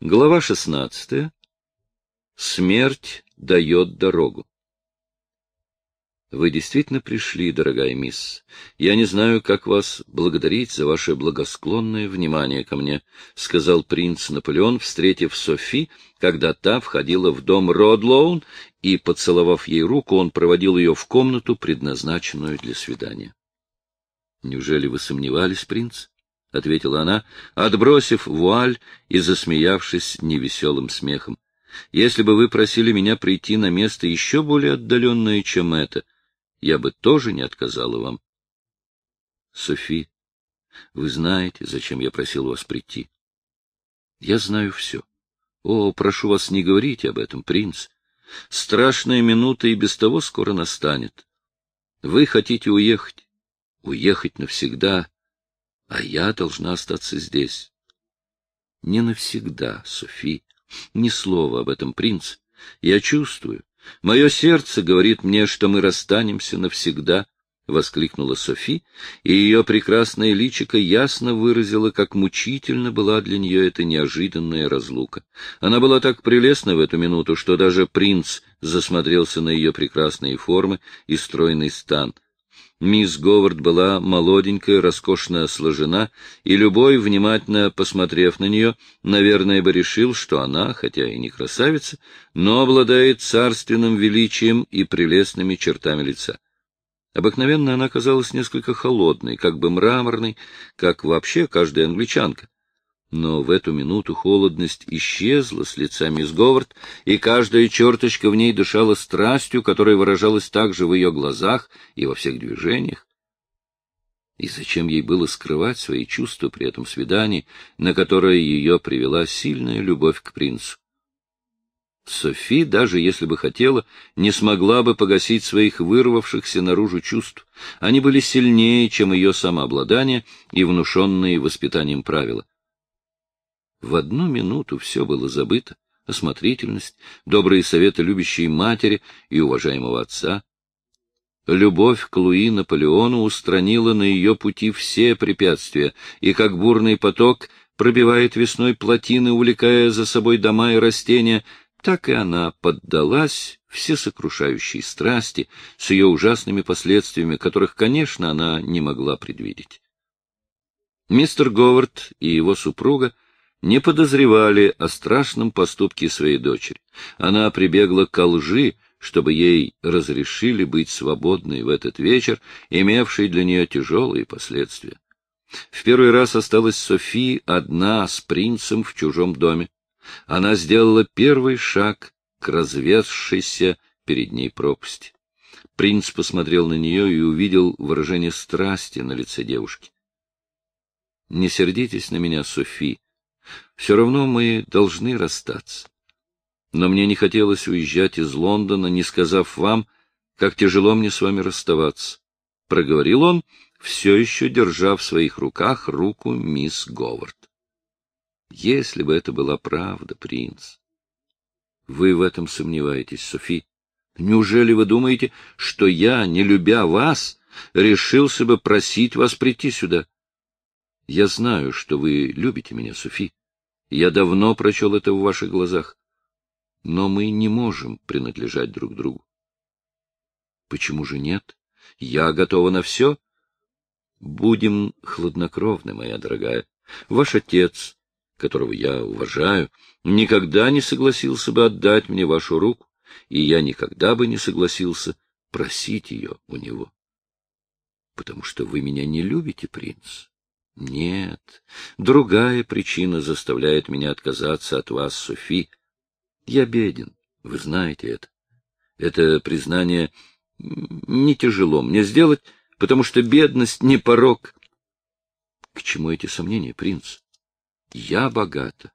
Глава шестнадцатая. Смерть дает дорогу. Вы действительно пришли, дорогая мисс. Я не знаю, как вас благодарить за ваше благосклонное внимание ко мне, — сказал принц Наполеон, встретив Софи, когда та входила в дом Родлоун, и, поцеловав ей руку, он проводил ее в комнату, предназначенную для свидания. — Неужели вы сомневались, принц? — ответила она, отбросив вуаль и засмеявшись невеселым смехом. — Если бы вы просили меня прийти на место еще более отдаленное, чем это, я бы тоже не отказала вам. — Софи, вы знаете, зачем я просил вас прийти. — Я знаю все. О, прошу вас, не говорите об этом, принц. Страшная минута и без того скоро настанет. Вы хотите уехать, уехать навсегда, а я должна остаться здесь. Не навсегда, Софи. Ни слова об этом, принц. Я чувствую. Мое сердце говорит мне, что мы расстанемся навсегда, — воскликнула Софи, и ее прекрасное личико ясно выразило, как мучительно была для нее эта неожиданная разлука. Она была так прелестна в эту минуту, что даже принц засмотрелся на ее прекрасные формы и стройный стан — Мисс Говард была молоденькая, роскошно сложена, и любой, внимательно посмотрев на нее, наверное, бы решил, что она, хотя и не красавица, но обладает царственным величием и прелестными чертами лица. Обыкновенно она казалась несколько холодной, как бы мраморной, как вообще каждая англичанка. Но в эту минуту холодность исчезла с лица мисс Говард, и каждая черточка в ней дышала страстью, которая выражалась также в ее глазах и во всех движениях. И зачем ей было скрывать свои чувства при этом свидании, на которое ее привела сильная любовь к принцу? Софи, даже если бы хотела, не смогла бы погасить своих вырвавшихся наружу чувств. Они были сильнее, чем ее самообладание и внушенные воспитанием правила. В одну минуту все было забыто — осмотрительность, добрые советы любящей матери и уважаемого отца. Любовь к Луи Наполеону устранила на ее пути все препятствия, и как бурный поток пробивает весной плотины, увлекая за собой дома и растения, так и она поддалась всесокрушающей страсти с ее ужасными последствиями, которых, конечно, она не могла предвидеть. Мистер Говард и его супруга — не подозревали о страшном поступке своей дочери. Она прибегла к лжи, чтобы ей разрешили быть свободной в этот вечер, имевший для нее тяжелые последствия. В первый раз осталась Софи одна с принцем в чужом доме. Она сделала первый шаг к разверзшейся перед ней пропасти. Принц посмотрел на нее и увидел выражение страсти на лице девушки. — Не сердитесь на меня, Софи, все равно мы должны расстаться. Но мне не хотелось уезжать из Лондона, не сказав вам, как тяжело мне с вами расставаться. Проговорил он, все еще держа в своих руках руку мисс Говард. Если бы это была правда, принц. Вы в этом сомневаетесь, Софи. Неужели вы думаете, что я, не любя вас, решился бы просить вас прийти сюда? Я знаю, что вы любите меня, Софи. Я давно прочел это в ваших глазах. Но мы не можем принадлежать друг другу. Почему же нет? Я готова на все. Будем хладнокровны, моя дорогая. Ваш отец, которого я уважаю, никогда не согласился бы отдать мне вашу руку, и я никогда бы не согласился просить ее у него. Потому что вы меня не любите, принц. Нет, другая причина заставляет меня отказаться от вас, Софи. Я беден, вы знаете это. Это признание не тяжело мне сделать, потому что бедность не порог. К чему эти сомнения, принц? Я богата,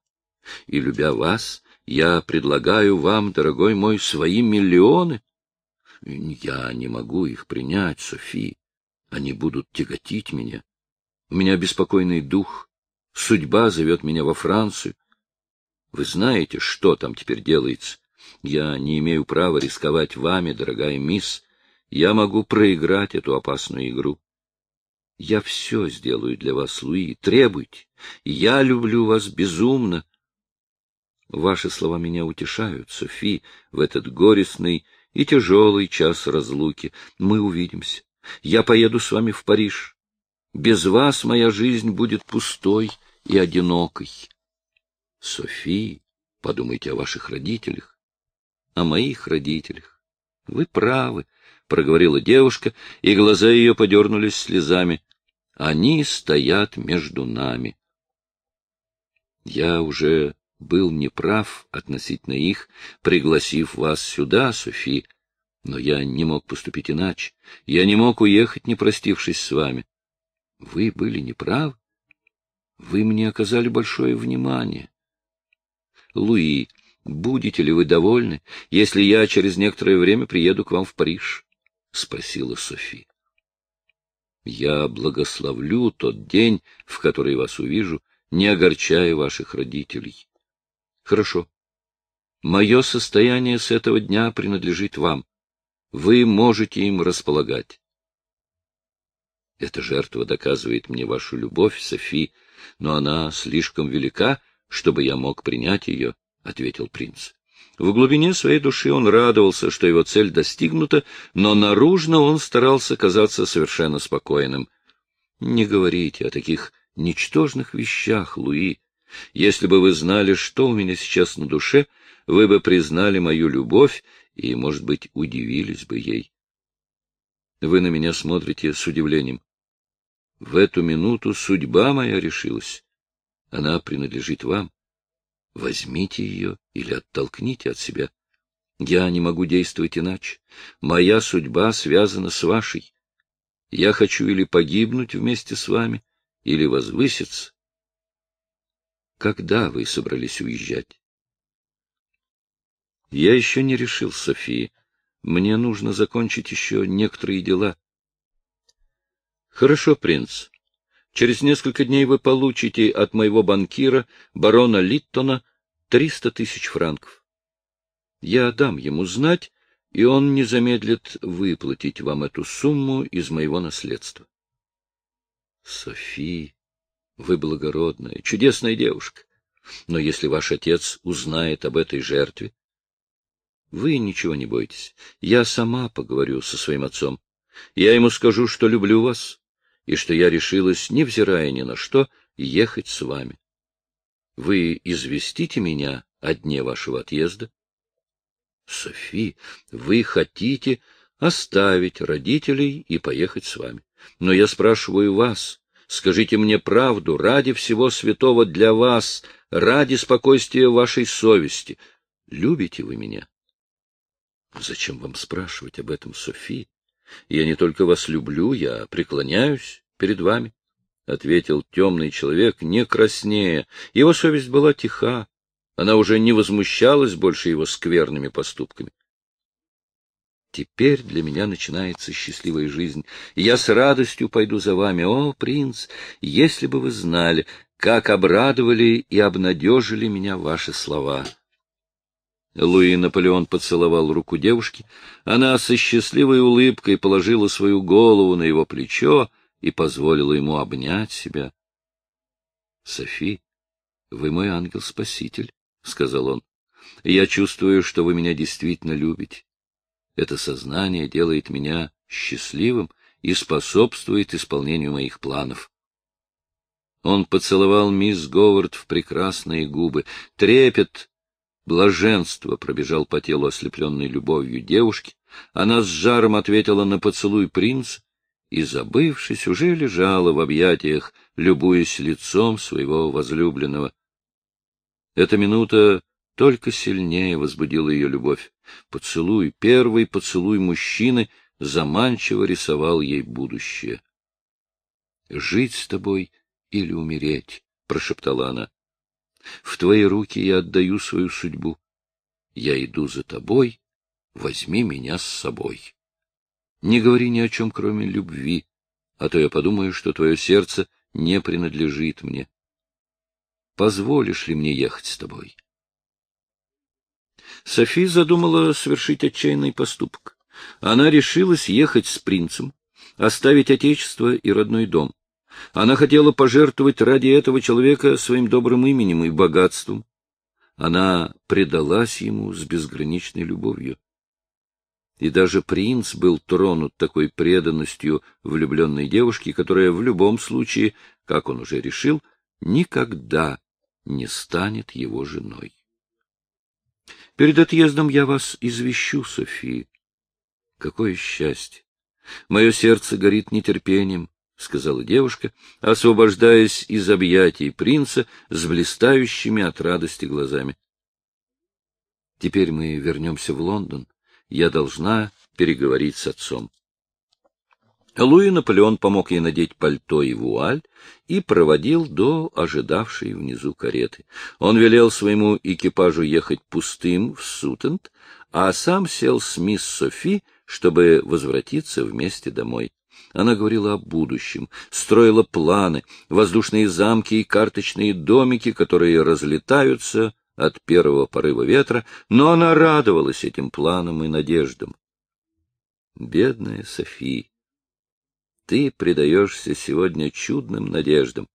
и, любя вас, я предлагаю вам, дорогой мой, свои миллионы. Я не могу их принять, Софи. Они будут тяготить меня. У меня беспокойный дух. Судьба зовет меня во Францию. Вы знаете, что там теперь делается. Я не имею права рисковать вами, дорогая мисс. Я могу проиграть эту опасную игру. Я все сделаю для вас, Луи. Требуйте. Я люблю вас безумно. Ваши слова меня утешают, Софи, в этот горестный и тяжелый час разлуки. Мы увидимся. Я поеду с вами в Париж. Без вас моя жизнь будет пустой и одинокой. Софи, подумайте о ваших родителях, о моих родителях. Вы правы, — проговорила девушка, и глаза ее подернулись слезами. Они стоят между нами. Я уже был неправ относительно их, пригласив вас сюда, Софи, но я не мог поступить иначе. Я не мог уехать, не простившись с вами. Вы были неправы. Вы мне оказали большое внимание. Луи, будете ли вы довольны, если я через некоторое время приеду к вам в Париж? — спросила Софи. — Я благословлю тот день, в который вас увижу, не огорчая ваших родителей. — Хорошо. Мое состояние с этого дня принадлежит вам. Вы можете им располагать. Эта жертва доказывает мне вашу любовь, Софи, но она слишком велика, чтобы я мог принять ее, — ответил принц. В глубине своей души он радовался, что его цель достигнута, но наружно он старался казаться совершенно спокойным. Не говорите о таких ничтожных вещах, Луи. Если бы вы знали, что у меня сейчас на душе, вы бы признали мою любовь и, может быть, удивились бы ей. Вы на меня смотрите с удивлением. В эту минуту судьба моя решилась. Она принадлежит вам. Возьмите ее или оттолкните от себя. Я не могу действовать иначе. Моя судьба связана с вашей. Я хочу или погибнуть вместе с вами, или возвыситься. Когда вы собрались уезжать? Я еще не решил, София. Мне нужно закончить еще некоторые дела. Хорошо, принц. Через несколько дней вы получите от моего банкира, барона Литтона, триста тысяч франков. Я дам ему знать, и он не замедлит выплатить вам эту сумму из моего наследства. Софи, вы благородная, чудесная девушка. Но если ваш отец узнает об этой жертве... Вы ничего не бойтесь. Я сама поговорю со своим отцом. Я ему скажу, что люблю вас, и что я решилась, невзирая ни на что, ехать с вами. Вы известите меня о дне вашего отъезда? Софи, вы хотите оставить родителей и поехать с вами. Но я спрашиваю вас, скажите мне правду, ради всего святого для вас, ради спокойствия вашей совести. Любите вы меня? Зачем вам спрашивать об этом, Софи? Я не только вас люблю, я преклоняюсь перед вами, — ответил темный человек, не краснея. Его совесть была тиха, она уже не возмущалась больше его скверными поступками. Теперь для меня начинается счастливая жизнь, я с радостью пойду за вами. О, принц, если бы вы знали, как обрадовали и обнадежили меня ваши слова! Луи Наполеон поцеловал руку девушки. Она со счастливой улыбкой положила свою голову на его плечо и позволила ему обнять себя. — Софи, вы мой ангел-спаситель, — сказал он. — Я чувствую, что вы меня действительно любите. Это сознание делает меня счастливым и способствует исполнению моих планов. Он поцеловал мисс Говард в прекрасные губы. Трепет Блаженство пробежал по телу ослепленной любовью девушки. Она с жаром ответила на поцелуй принца и, забывшись, уже лежала в объятиях, любуясь лицом своего возлюбленного. Эта минута только сильнее возбудила ее любовь. Поцелуй, первый поцелуй мужчины заманчиво рисовал ей будущее. — Жить с тобой или умереть, — прошептала она. В твои руки я отдаю свою судьбу. Я иду за тобой, возьми меня с собой. Не говори ни о чем, кроме любви, а то я подумаю, что твое сердце не принадлежит мне. Позволишь ли мне ехать с тобой? Софи задумала совершить отчаянный поступок. Она решилась ехать с принцем, оставить отечество и родной дом. Она хотела пожертвовать ради этого человека своим добрым именем и богатством. Она предалась ему с безграничной любовью. И даже принц был тронут такой преданностью влюбленной девушки, которая в любом случае, как он уже решил, никогда не станет его женой. Перед отъездом я вас извещу, София. Какое счастье! Мое сердце горит нетерпением, — сказала девушка, освобождаясь из объятий принца с блистающими от радости глазами. Теперь мы вернемся в Лондон. Я должна переговорить с отцом. Луи Наполеон помог ей надеть пальто и вуаль и проводил до ожидавшей внизу кареты. Он велел своему экипажу ехать пустым в Сутент, а сам сел с мисс Софи, чтобы возвратиться вместе домой. Она говорила о будущем, строила планы, воздушные замки и карточные домики, которые разлетаются от первого порыва ветра, но она радовалась этим планам и надеждам. Бедная София! Ты предаешься сегодня чудным надеждам.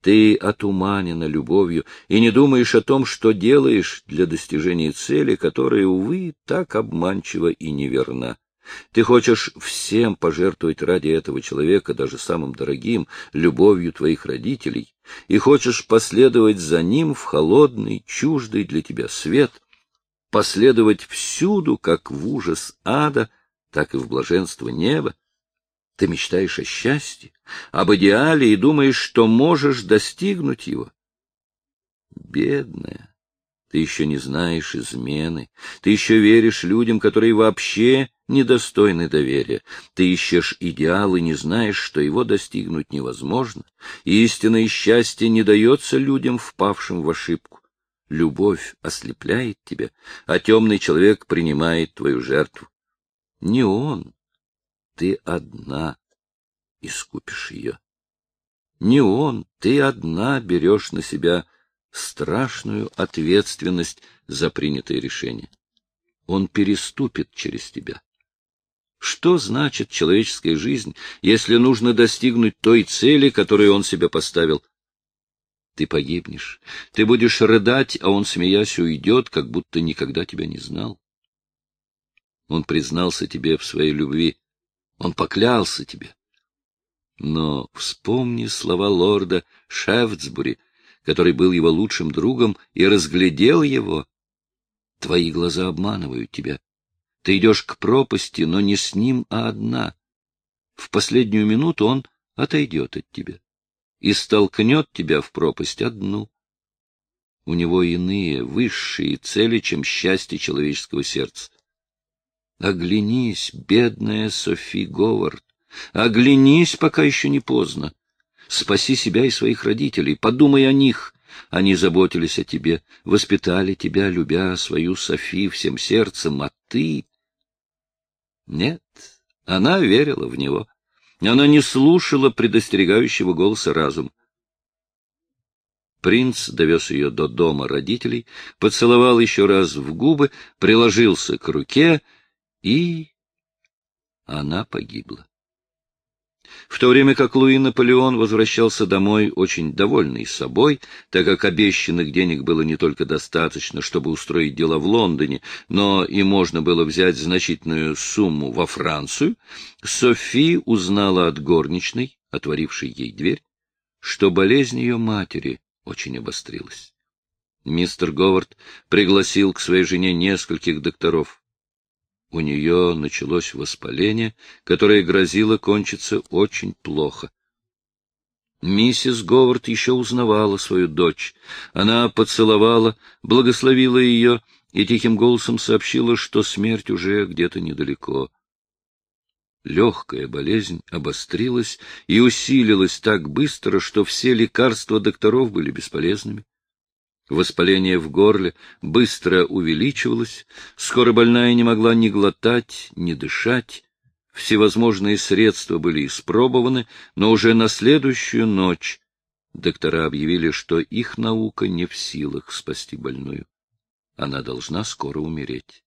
Ты отуманена любовью и не думаешь о том, что делаешь для достижения цели, которая, увы, так обманчива и неверна. Ты хочешь всем пожертвовать ради этого человека, даже самым дорогим, любовью твоих родителей, и хочешь последовать за ним в холодный, чуждый для тебя свет, последовать всюду, как в ужас ада, так и в блаженство неба, ты мечтаешь о счастье, об идеале и думаешь, что можешь достигнуть его. Бедная, ты еще не знаешь измены, ты еще веришь людям, которые вообще недостойны доверия. Ты ищешь идеал и не знаешь, что его достигнуть невозможно. Истинное счастье не дается людям, впавшим в ошибку. Любовь ослепляет тебя, а темный человек принимает твою жертву. Не он, ты одна искупишь ее. Не он, ты одна берешь на себя страшную ответственность за принятое решение. Он переступит через тебя. Что значит человеческая жизнь, если нужно достигнуть той цели, которую он себе поставил? Ты погибнешь, ты будешь рыдать, а он, смеясь, уйдет, как будто никогда тебя не знал. Он признался тебе в своей любви, он поклялся тебе. Но вспомни слова лорда Шефтсбури, который был его лучшим другом и разглядел его. Твои глаза обманывают тебя. Ты идешь к пропасти, но не с ним, а одна. В последнюю минуту он отойдет от тебя и столкнет тебя в пропасть одну. У него иные, высшие цели, чем счастье человеческого сердца. Оглянись, бедная Софи Говард, оглянись, пока еще не поздно. Спаси себя и своих родителей, подумай о них. Они заботились о тебе, воспитали тебя, любя свою Софи всем сердцем, а ты... Нет, она верила в него. Она не слушала предостерегающего голоса разума. Принц довез ее до дома родителей, поцеловал еще раз в губы, приложился к руке — и она погибла. В то время как Луи Наполеон возвращался домой очень довольный собой, так как обещанных денег было не только достаточно, чтобы устроить дела в Лондоне, но и можно было взять значительную сумму во Францию, Софи узнала от горничной, отворившей ей дверь, что болезнь ее матери очень обострилась. Мистер Говард пригласил к своей жене нескольких докторов. У нее началось воспаление, которое грозило кончиться очень плохо. Миссис Говард еще узнавала свою дочь. Она поцеловала, благословила ее и тихим голосом сообщила, что смерть уже где-то недалеко. Легкая болезнь обострилась и усилилась так быстро, что все лекарства докторов были бесполезными. Воспаление в горле быстро увеличивалось, скоро больная не могла ни глотать, ни дышать. Всевозможные средства были испробованы, но уже на следующую ночь доктора объявили, что их наука не в силах спасти больную. Она должна скоро умереть.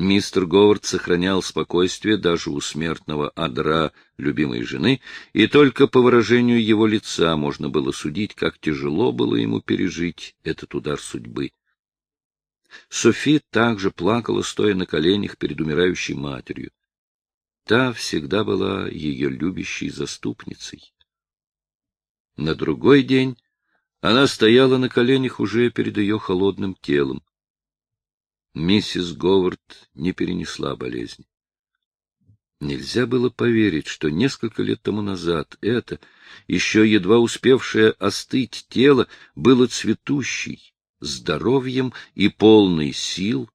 Мистер Говард сохранял спокойствие даже у смертного адра любимой жены, и только по выражению его лица можно было судить, как тяжело было ему пережить этот удар судьбы. Софи также плакала, стоя на коленях перед умирающей матерью. Та всегда была ее любящей заступницей. На другой день она стояла на коленях уже перед ее холодным телом. Миссис Говард не перенесла болезни. Нельзя было поверить, что несколько лет тому назад это, еще едва успевшее остыть тело, было цветущей, здоровьем и полной сил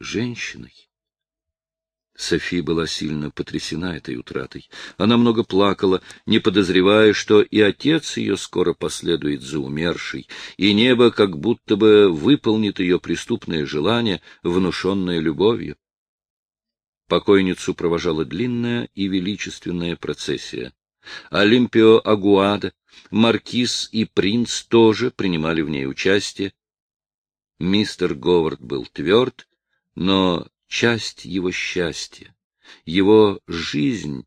женщиной. София была сильно потрясена этой утратой. Она много плакала, не подозревая, что и отец ее скоро последует за умершей, и небо как будто бы выполнит ее преступное желание, внушенное любовью. Покойницу провожала длинная и величественная процессия. Олимпио Агуада, маркиз и принц тоже принимали в ней участие. Мистер Говард был тверд, но часть его счастья, его жизнь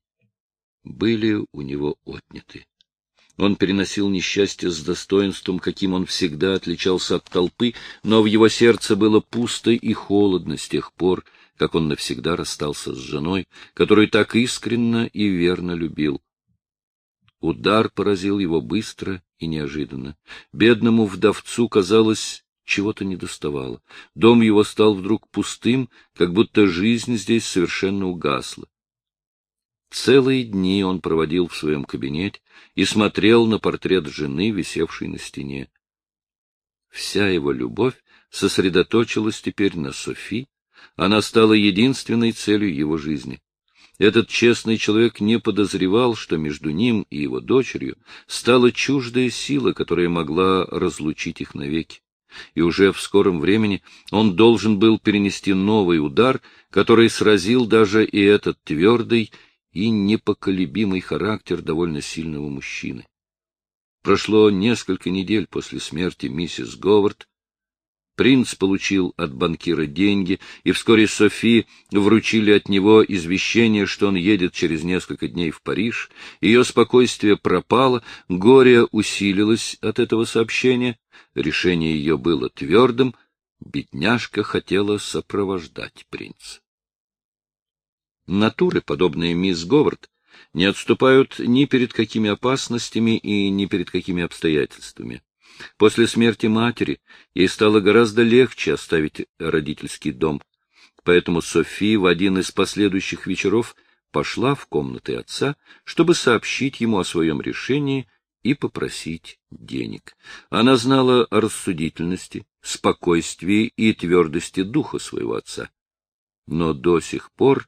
были у него отняты. Он переносил несчастье с достоинством, каким он всегда отличался от толпы, но в его сердце было пусто и холодно с тех пор, как он навсегда расстался с женой, которую так искренно и верно любил. Удар поразил его быстро и неожиданно. Бедному вдовцу казалось, чего-то недоставало. Дом его стал вдруг пустым, как будто жизнь здесь совершенно угасла. Целые дни он проводил в своем кабинете и смотрел на портрет жены, висевший на стене. Вся его любовь сосредоточилась теперь на Софи, она стала единственной целью его жизни. Этот честный человек не подозревал, что между ним и его дочерью стала чуждая сила, которая могла разлучить их навеки и уже в скором времени он должен был перенести новый удар, который сразил даже и этот твердый и непоколебимый характер довольно сильного мужчины. Прошло несколько недель после смерти миссис Говард, Принц получил от банкира деньги, и вскоре Софи вручили от него извещение, что он едет через несколько дней в Париж. Ее спокойствие пропало, горе усилилось от этого сообщения. Решение ее было твердым. Бедняжка хотела сопровождать принца. Натуры, подобные мисс Говард, не отступают ни перед какими опасностями и ни перед какими обстоятельствами. После смерти матери ей стало гораздо легче оставить родительский дом, поэтому Софи в один из последующих вечеров пошла в комнаты отца, чтобы сообщить ему о своем решении и попросить денег. Она знала о рассудительности, спокойствии и твердости духа своего отца. Но до сих пор,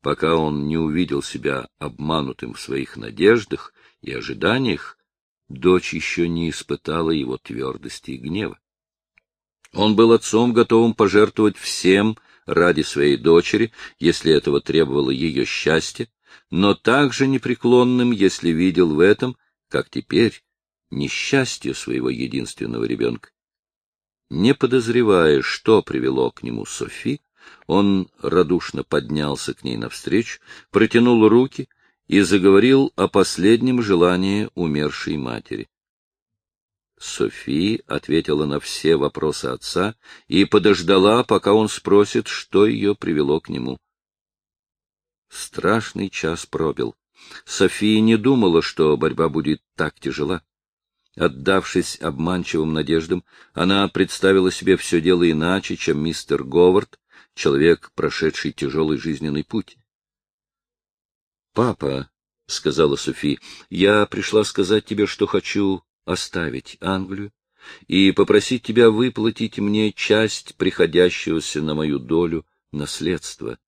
пока он не увидел себя обманутым в своих надеждах и ожиданиях, дочь еще не испытала его твердости и гнева. Он был отцом, готовым пожертвовать всем ради своей дочери, если этого требовало ее счастье, но также непреклонным, если видел в этом, как теперь, несчастье своего единственного ребенка. Не подозревая, что привело к нему Софи, он радушно поднялся к ней навстречу, протянул руки — и заговорил о последнем желании умершей матери. Софи ответила на все вопросы отца и подождала, пока он спросит, что ее привело к нему. Страшный час пробил. София не думала, что борьба будет так тяжела. Отдавшись обманчивым надеждам, она представила себе все дело иначе, чем мистер Говард, человек, прошедший тяжелый жизненный путь. — Папа, — сказала Софи, — я пришла сказать тебе, что хочу оставить Англию и попросить тебя выплатить мне часть приходящегося на мою долю наследства.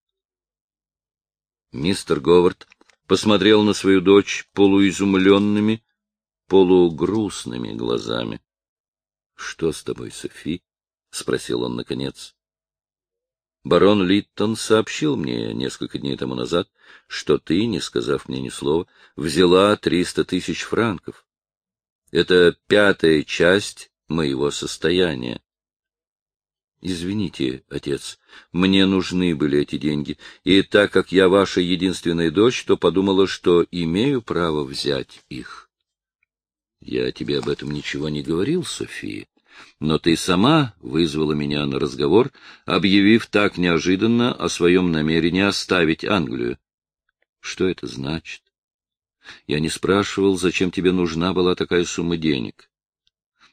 Мистер Говард посмотрел на свою дочь полуизумленными, полугрустными глазами. — Что с тобой, Софи? — спросил он наконец. Барон Литтон сообщил мне несколько дней тому назад, что ты, не сказав мне ни слова, взяла триста тысяч франков. Это пятая часть моего состояния. Извините, отец, мне нужны были эти деньги, и так как я ваша единственная дочь, то подумала, что имею право взять их. Я тебе об этом ничего не говорил, София, но ты сама вызвала меня на разговор, объявив так неожиданно о своем намерении оставить Англию. Что это значит? Я не спрашивал, зачем тебе нужна была такая сумма денег.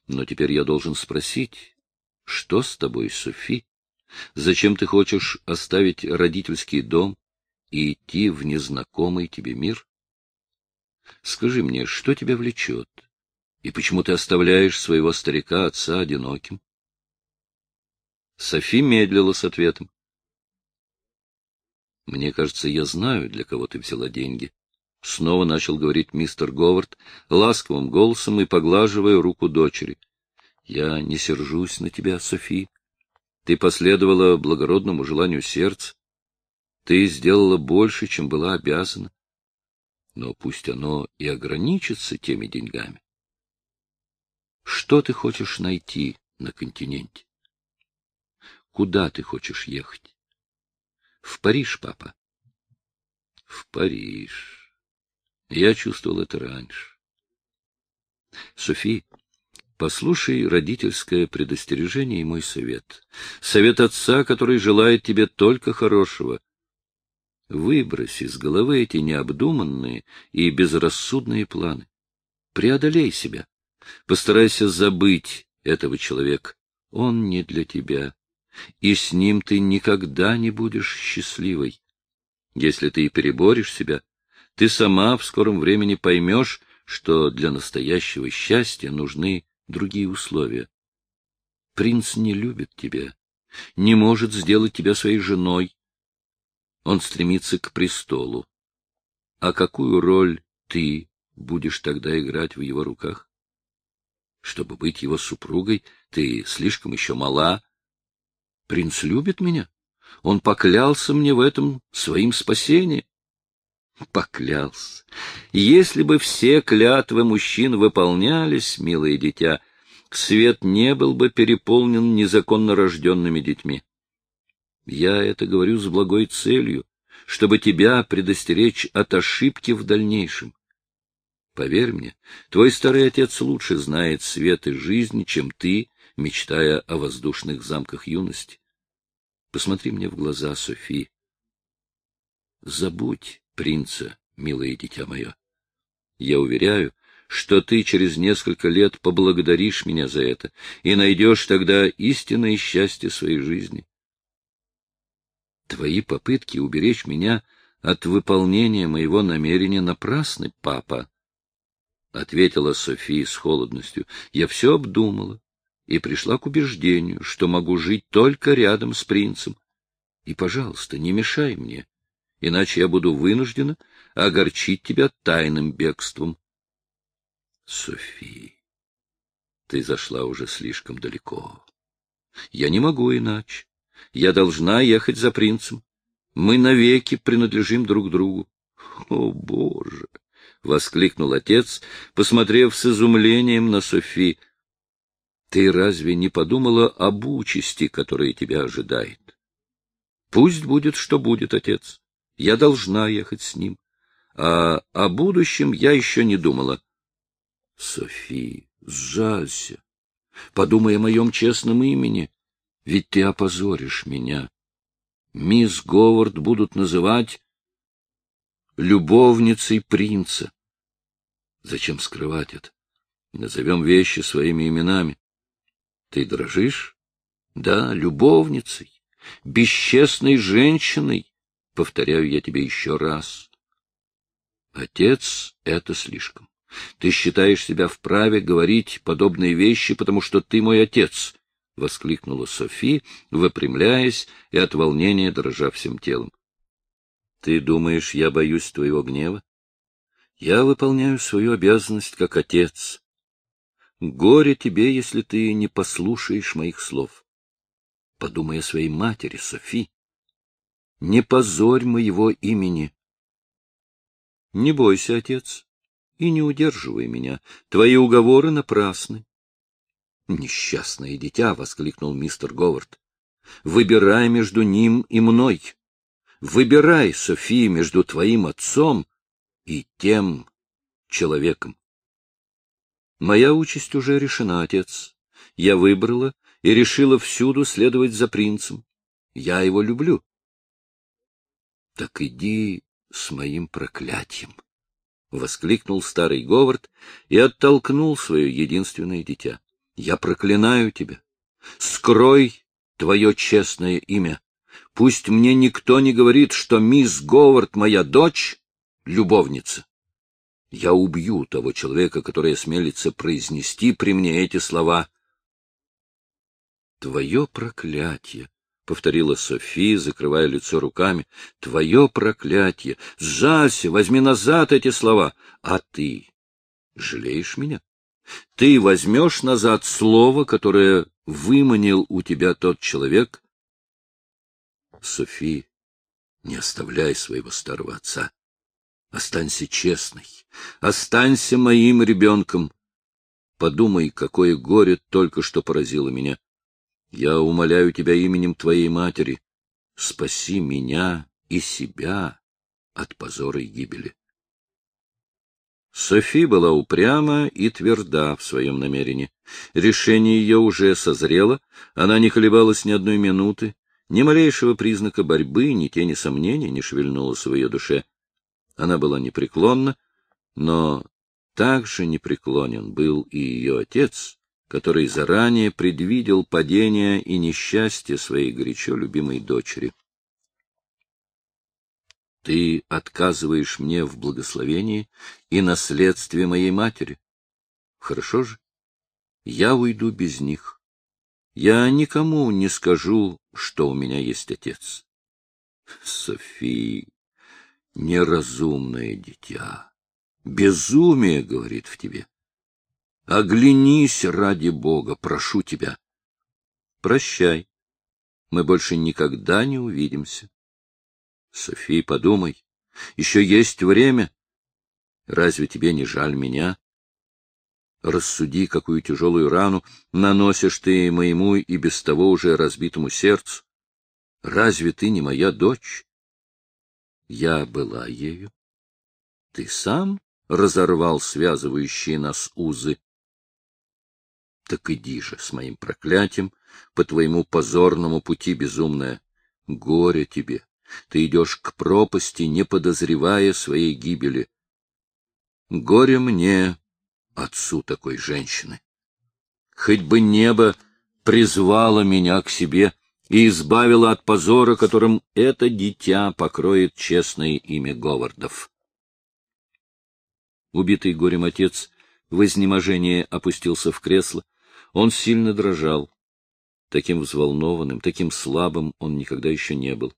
Но теперь я должен спросить, что с тобой, Софи? Зачем ты хочешь оставить родительский дом и идти в незнакомый тебе мир? Скажи мне, что тебя влечет? И почему ты оставляешь своего старика отца одиноким? Софи медлила с ответом. Мне кажется, я знаю, для кого ты взяла деньги. Снова начал говорить мистер Говард ласковым голосом и поглаживая руку дочери. — Я не сержусь на тебя, Софи. Ты последовала благородному желанию сердца. Ты сделала больше, чем была обязана. Но пусть оно и ограничится теми деньгами. Что ты хочешь найти на континенте? Куда ты хочешь ехать? В Париж, папа. В Париж. Я чувствовал это раньше. Софи, послушай родительское предостережение и мой совет. Совет отца, который желает тебе только хорошего. Выбрось из головы эти необдуманные и безрассудные планы. Преодолей себя. Постарайся забыть этого человека. Он не для тебя. И с ним ты никогда не будешь счастливой. Если ты и переборешь себя, ты сама в скором времени поймешь, что для настоящего счастья нужны другие условия. Принц не любит тебя, не может сделать тебя своей женой. Он стремится к престолу. А какую роль ты будешь тогда играть в его руках? Чтобы быть его супругой, ты слишком еще мала. Принц любит меня. Он поклялся мне в этом своим спасением. Поклялся. Если бы все клятвы мужчин выполнялись, милое дитя, свет не был бы переполнен незаконно рожденными детьми. Я это говорю с благой целью, чтобы тебя предостеречь от ошибки в дальнейшем. Поверь мне, твой старый отец лучше знает свет и жизнь, чем ты, мечтая о воздушных замках юности. Посмотри мне в глаза, Софи. Забудь принца, милое дитя мое. Я уверяю, что ты через несколько лет поблагодаришь меня за это и найдешь тогда истинное счастье своей жизни. Твои попытки уберечь меня от выполнения моего намерения напрасны, папа, — ответила София с холодностью. — Я все обдумала и пришла к убеждению, что могу жить только рядом с принцем. И, пожалуйста, не мешай мне иначе я буду вынуждена огорчить тебя тайным бегством. Софи, ты зашла уже слишком далеко. Я не могу иначе. Я должна ехать за принцем. Мы навеки принадлежим друг другу. О, Боже! — воскликнул отец, посмотрев с изумлением на Софи. — Ты разве не подумала об участи, которая тебя ожидает? — Пусть будет, что будет, отец. Я должна ехать с ним. А о будущем я еще не думала. Софи, сжалься. Подумай о моем честном имени, ведь ты опозоришь меня. Мисс Говард будут называть любовницей принца. Зачем скрывать это? Назовем вещи своими именами. Ты дрожишь? Да, любовницей, бесчестной женщиной, Повторяю я тебе еще раз. Отец — это слишком. Ты считаешь себя вправе говорить подобные вещи, потому что ты мой отец, — воскликнула Софи, выпрямляясь и от волнения дрожа всем телом. — Ты думаешь, я боюсь твоего гнева? Я выполняю свою обязанность как отец. Горе тебе, если ты не послушаешь моих слов. Подумай о своей матери, Софи не позорь моего имени. Не бойся, отец, и не удерживай меня. Твои уговоры напрасны. Несчастное дитя, — воскликнул мистер Говард. Выбирай между ним и мной. Выбирай, София, между твоим отцом и тем человеком. Моя участь уже решена, отец. Я выбрала и решила всюду следовать за принцем. Я его люблю. Так иди с моим проклятием, — воскликнул старый Говард и оттолкнул свое единственное дитя. — Я проклинаю тебя. Скрой твое честное имя. Пусть мне никто не говорит, что мисс Говард, моя дочь, — любовница. Я убью того человека, который осмелится произнести при мне эти слова. Твое проклятие, — повторила София, закрывая лицо руками, — твое проклятие! Сжалься, возьми назад эти слова. А ты жалеешь меня? Ты возьмешь назад слово, которое выманил у тебя тот человек? София, не оставляй своего старого отца. Останься честной, останься моим ребенком. Подумай, какое горе только что поразило меня. Я умоляю тебя именем твоей матери, спаси меня и себя от позора и гибели. Софи была упряма и тверда в своем намерении. Решение ее уже созрело, она не колебалась ни одной минуты, ни малейшего признака борьбы, ни тени сомнения не шевельнулось в ее душе. Она была непреклонна, но также непреклонен был и ее отец, который заранее предвидел падение и несчастье своей горячо любимой дочери. Ты отказываешь мне в благословении и наследстве моей матери. Хорошо же, я уйду без них. Я никому не скажу, что у меня есть отец. София, неразумное дитя. Безумие, говорит в тебе. Оглянись ради Бога, прошу тебя. Прощай. Мы больше никогда не увидимся. София, подумай, еще есть время. Разве тебе не жаль меня? Рассуди, какую тяжелую рану наносишь ты моему и без того уже разбитому сердцу. Разве ты не моя дочь? Я была ею. Ты сам разорвал связывающие нас узы. Так иди же с моим проклятием по твоему позорному пути, безумная. Горе тебе. Ты идешь к пропасти, не подозревая своей гибели. Горе мне, отцу такой женщины. Хоть бы небо призвало меня к себе, и избавила от позора, которым это дитя покроет честное имя Говардов. Убитый горем отец в изнеможении опустился в кресло. Он сильно дрожал. Таким взволнованным, таким слабым он никогда еще не был.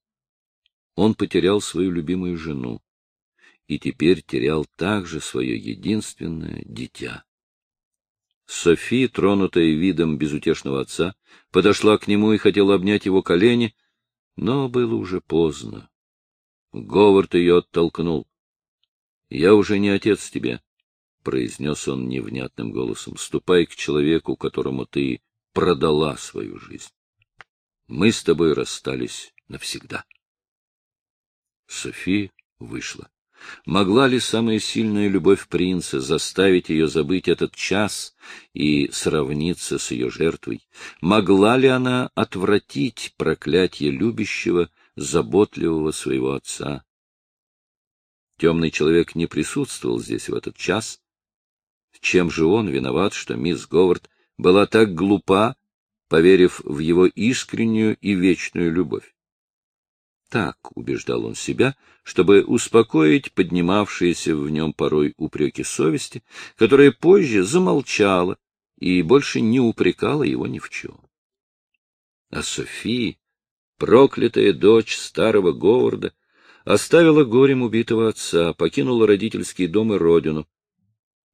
Он потерял свою любимую жену и теперь терял также свое единственное дитя. Софи, тронутая видом безутешного отца, подошла к нему и хотела обнять его колени, но было уже поздно. Говард ее оттолкнул. — Я уже не отец тебе, — произнес он невнятным голосом. — Ступай к человеку, которому ты продала свою жизнь. Мы с тобой расстались навсегда. Софи вышла. Могла ли самая сильная любовь принца заставить ее забыть этот час и сравниться с ее жертвой? Могла ли она отвратить проклятие любящего, заботливого своего отца? Темный человек не присутствовал здесь в этот час. Чем же он виноват, что мисс Говард была так глупа, поверив в его искреннюю и вечную любовь? Так, убеждал он себя, чтобы успокоить поднимавшиеся в нем порой упреки совести, которая позже замолчала и больше не упрекала его ни в чем. А София, проклятая дочь старого Говарда, оставила горем убитого отца, покинула родительский дом и родину.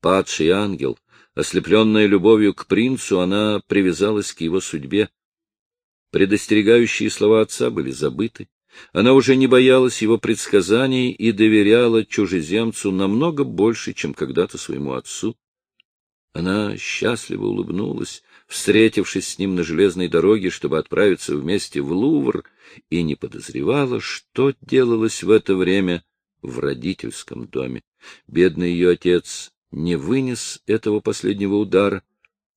Падший ангел, ослепленная любовью к принцу, она привязалась к его судьбе. Предостерегающие слова отца были забыты. Она уже не боялась его предсказаний и доверяла чужеземцу намного больше, чем когда-то своему отцу. Она счастливо улыбнулась, встретившись с ним на железной дороге, чтобы отправиться вместе в Лувр, и не подозревала, что делалось в это время в родительском доме. Бедный ее отец не вынес этого последнего удара,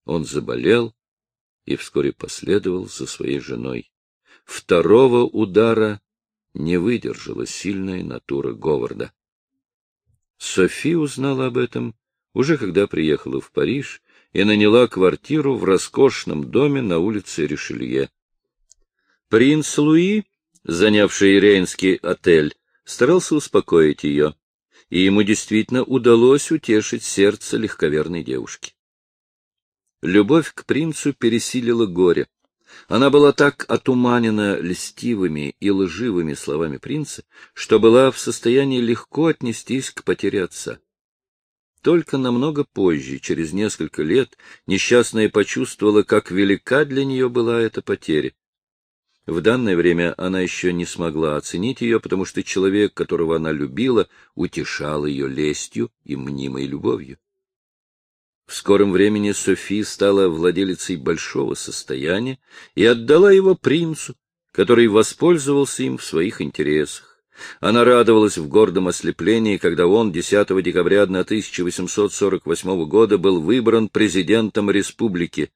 он заболел и вскоре последовал за своей женой. Второго удара не выдержала сильная натура Говарда. Софи узнала об этом уже когда приехала в Париж и наняла квартиру в роскошном доме на улице Ришелье. Принц Луи, занявший Рейнский отель, старался успокоить ее, и ему действительно удалось утешить сердце легковерной девушки. Любовь к принцу пересилила горе. Она была так отуманена льстивыми и лживыми словами принца, что была в состоянии легко отнестись к потере отца. Только намного позже, через несколько лет, несчастная почувствовала, как велика для нее была эта потеря. В данное время она еще не смогла оценить ее, потому что человек, которого она любила, утешал ее лестью и мнимой любовью. В скором времени Софи стала владелицей большого состояния и отдала его принцу, который воспользовался им в своих интересах. Она радовалась в гордом ослеплении, когда он 10 декабря 1848 года был выбран президентом республики.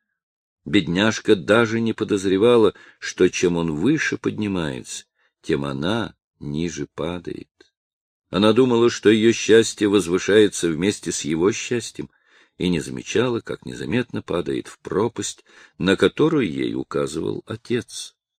Бедняжка даже не подозревала, что чем он выше поднимается, тем она ниже падает. Она думала, что ее счастье возвышается вместе с его счастьем, и не замечала, как незаметно падает в пропасть, на которую ей указывал отец.